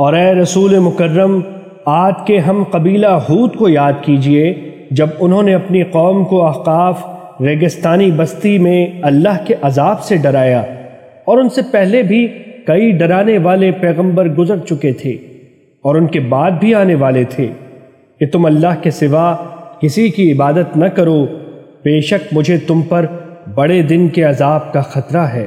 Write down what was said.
اور اے رسول مکرم، آج کے ہم قبیلہ ہود کو یاد کیجیے جب انہوں نے اپنی قوم کو احقاف، ریگستانی بستی میں اللہ کے عذاب سے ڈرایا اور ان سے پہلے بھی کئی ڈرانے والے پیغمبر گزر چکے تھے اور ان کے بعد بھی آنے والے تھے کہ تم اللہ کے سوا کسی کی عبادت نہ کرو، بے شک مجھے تم پر بڑے دن کے عذاب کا خطرہ ہے۔